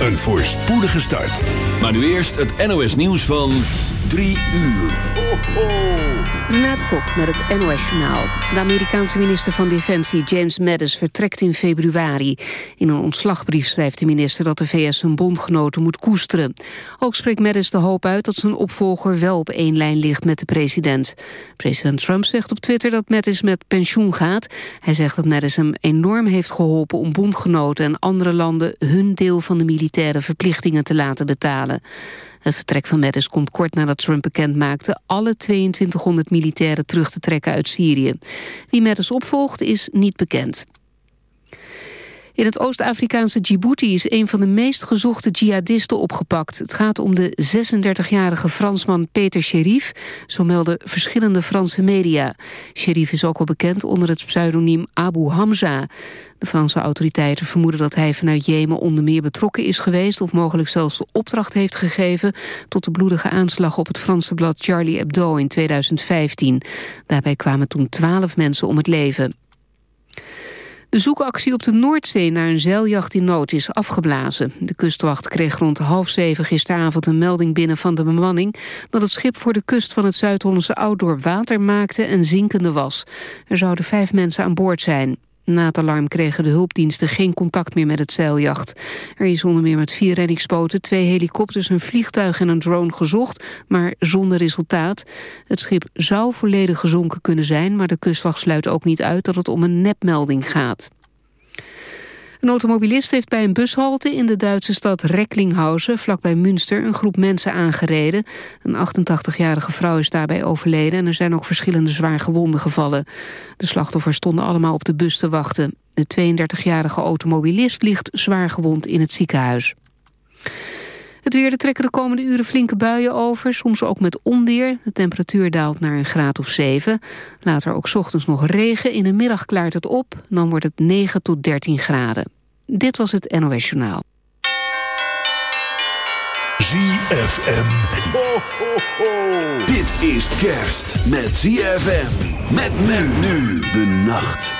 Een voorspoedige start. Maar nu eerst het NOS nieuws van 3 uur. Ho, ho. Renate Kok met het NOS Journaal. De Amerikaanse minister van Defensie James Mattis vertrekt in februari. In een ontslagbrief schrijft de minister dat de VS zijn bondgenoten moet koesteren. Ook spreekt Mattis de hoop uit dat zijn opvolger wel op één lijn ligt met de president. President Trump zegt op Twitter dat Mattis met pensioen gaat. Hij zegt dat Mattis hem enorm heeft geholpen om bondgenoten en andere landen hun deel van de militaire verplichtingen te laten betalen. Het vertrek van Mattis komt kort nadat Trump bekend maakte... alle 2200 militairen terug te trekken uit Syrië. Wie Mattis opvolgt is niet bekend. In het Oost-Afrikaanse Djibouti is een van de meest gezochte jihadisten opgepakt. Het gaat om de 36-jarige Fransman Peter Sherif, zo melden verschillende Franse media. Sherif is ook wel bekend onder het pseudoniem Abu Hamza. De Franse autoriteiten vermoeden dat hij vanuit Jemen onder meer betrokken is geweest... of mogelijk zelfs de opdracht heeft gegeven... tot de bloedige aanslag op het Franse blad Charlie Hebdo in 2015. Daarbij kwamen toen twaalf mensen om het leven. De zoekactie op de Noordzee naar een zeiljacht in nood is afgeblazen. De kustwacht kreeg rond half zeven gisteravond een melding binnen van de bemanning... dat het schip voor de kust van het Zuid-Hollandse Ouddorp water maakte en zinkende was. Er zouden vijf mensen aan boord zijn. Na het alarm kregen de hulpdiensten geen contact meer met het zeiljacht. Er is onder meer met vier reddingsboten, twee helikopters, een vliegtuig en een drone gezocht, maar zonder resultaat. Het schip zou volledig gezonken kunnen zijn, maar de kustwacht sluit ook niet uit dat het om een nepmelding gaat. Een automobilist heeft bij een bushalte in de Duitse stad Recklinghausen, vlakbij Münster, een groep mensen aangereden. Een 88-jarige vrouw is daarbij overleden en er zijn ook verschillende zwaar gewonden gevallen. De slachtoffers stonden allemaal op de bus te wachten. De 32-jarige automobilist ligt zwaar gewond in het ziekenhuis. Het weer, er trekken de komende uren flinke buien over, soms ook met onweer. De temperatuur daalt naar een graad of 7. Later ook ochtends nog regen, in de middag klaart het op. Dan wordt het 9 tot 13 graden. Dit was het NOS Journaal. ZFM. Ho, ho, ho. Dit is kerst met ZFM. Met men nu de nacht.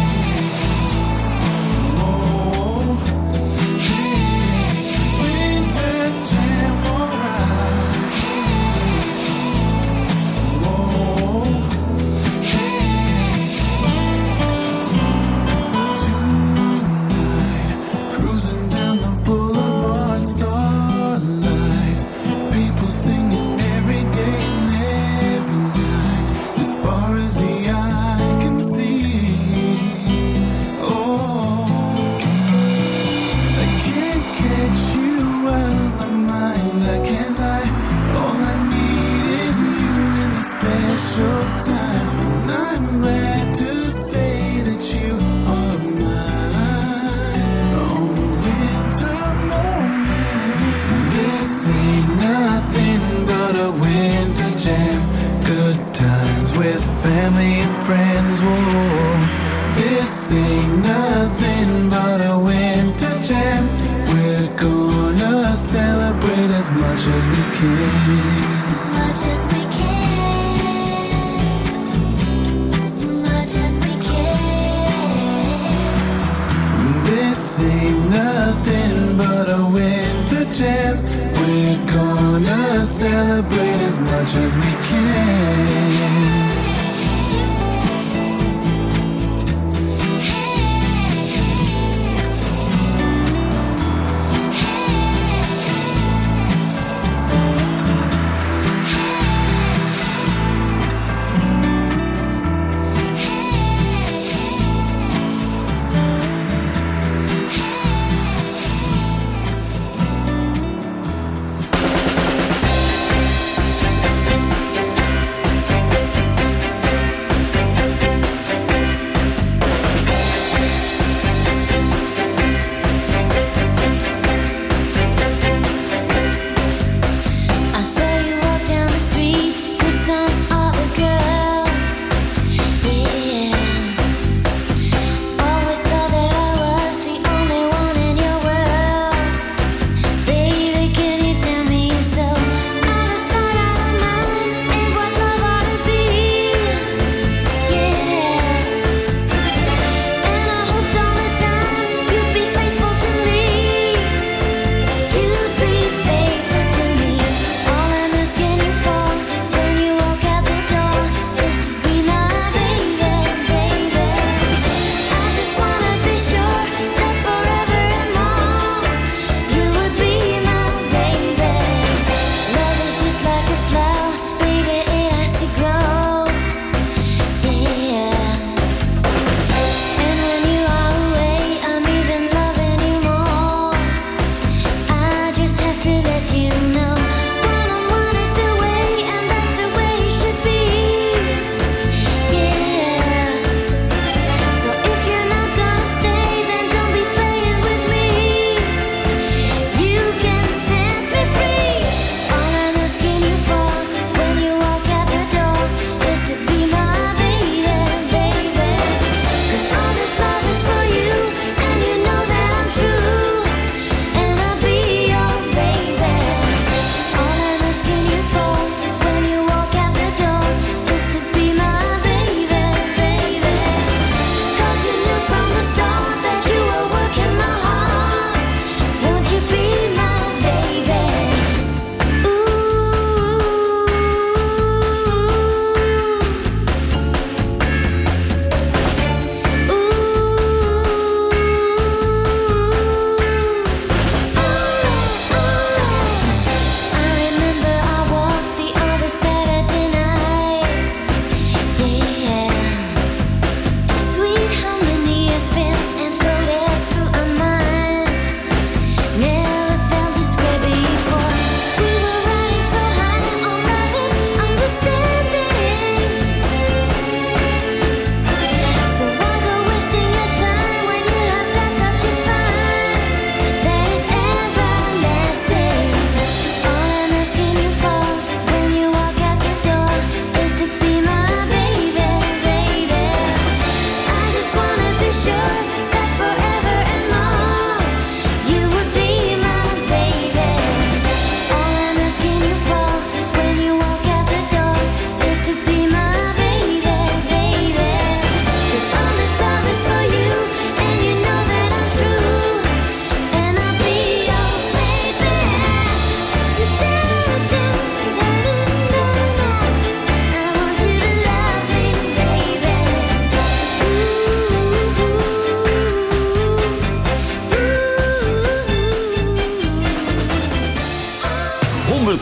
As much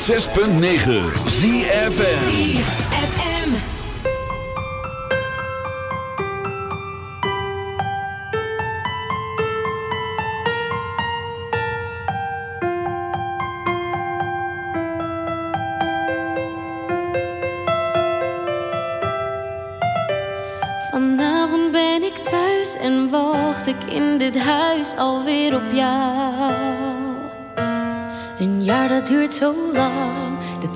106.9 ZFN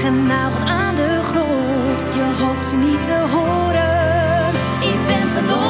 genageld aan de grond. Je hoopt ze niet te horen. Ik ben verloren.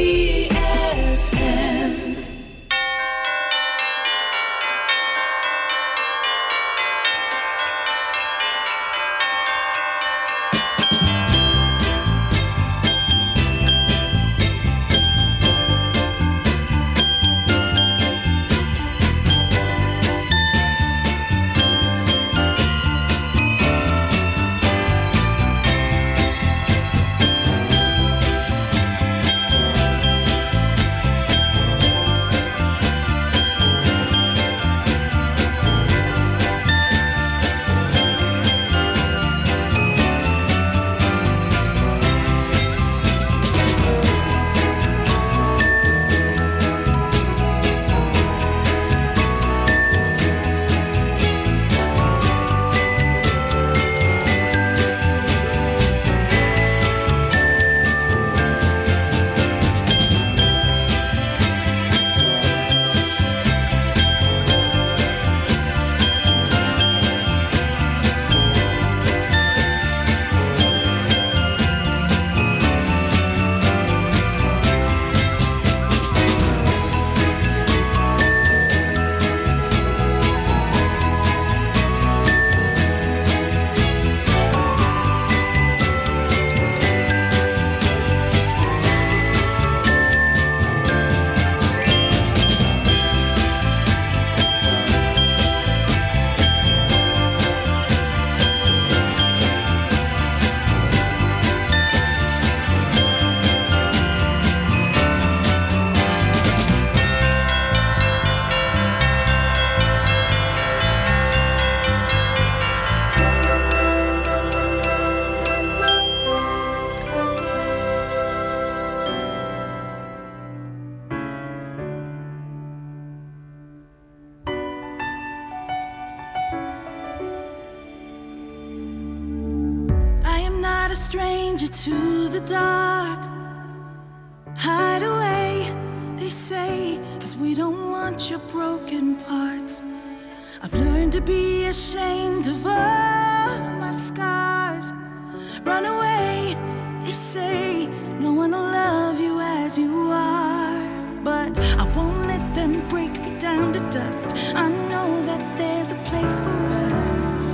dust. I know that there's a place for us,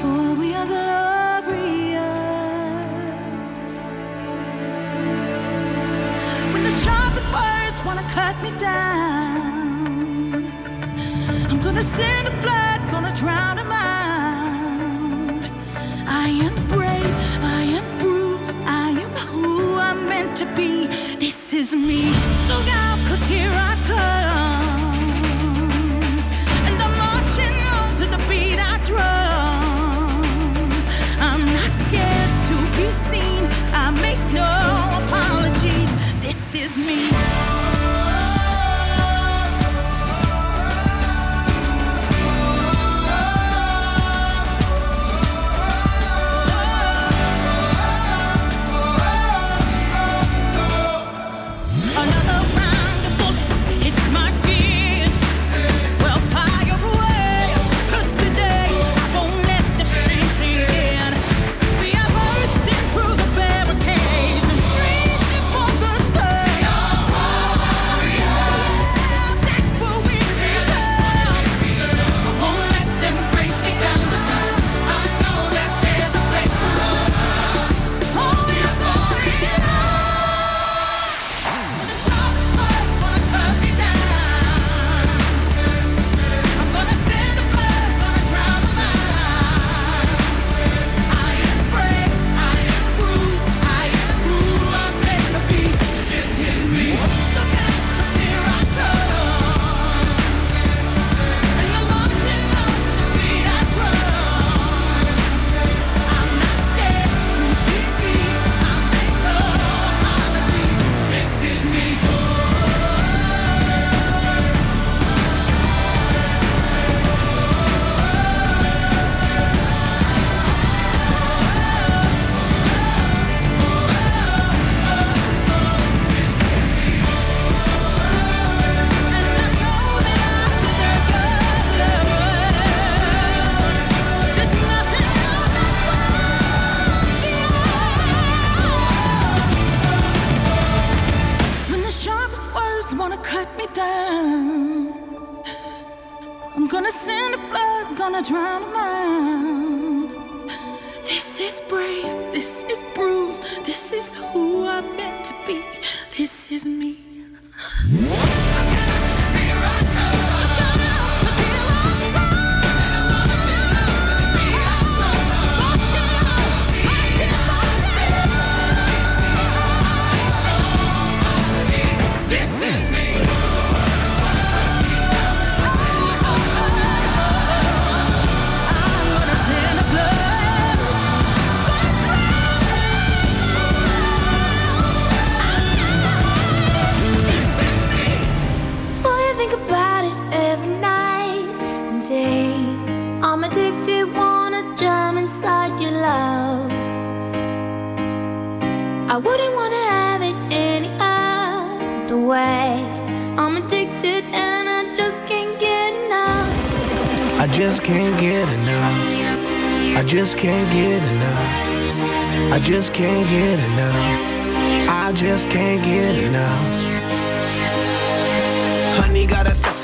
for we are glorious. When the sharpest words wanna cut me down, I'm gonna send the blood, gonna drown them out. I am brave, I am bruised, I am who I'm meant to be. This is me. Look out, cause here I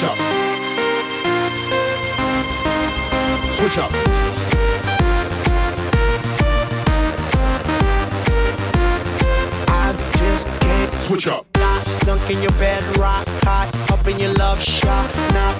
Switch up. Switch up. I just can't Switch up. Sunk in your bed, rock hot, up in your love shot. Now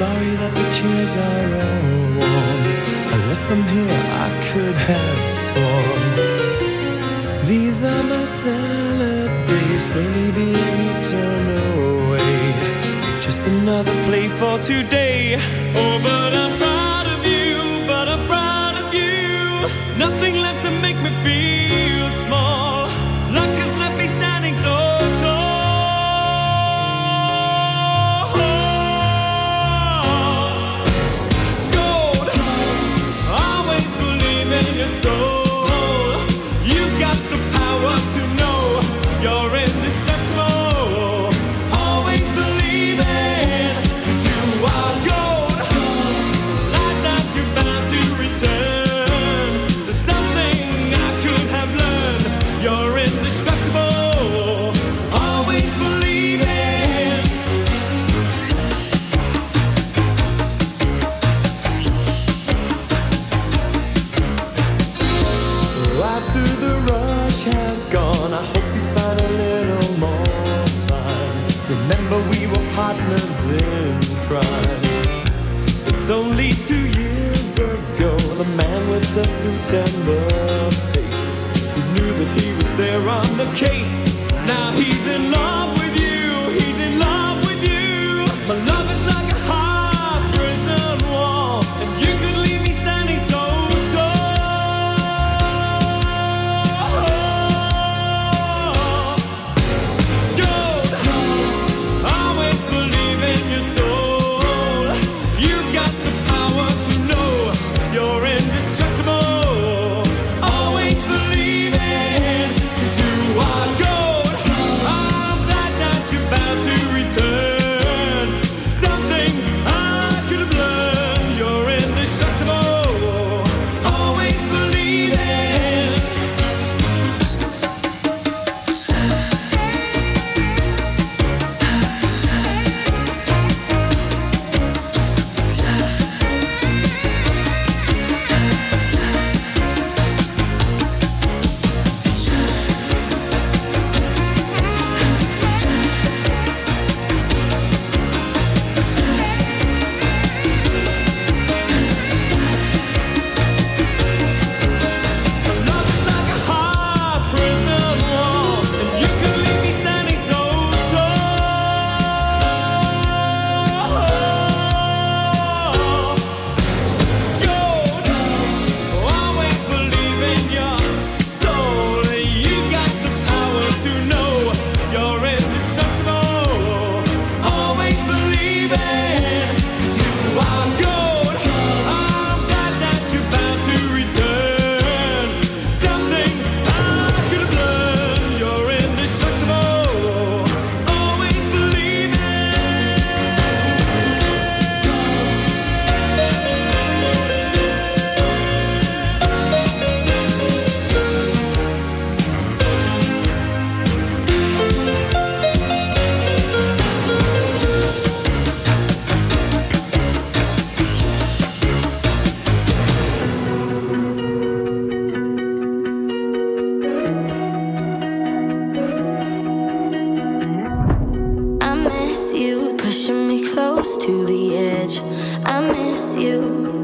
sorry that the chairs are all worn. I left them here, I could have sworn. These are my salad days, slowly being eaten away. Just another play for today. Oh, but I'm proud of you, but I'm proud of you. Nothing. September pace. He knew that he was there on the case. Now he's in love. close to the edge. I miss you.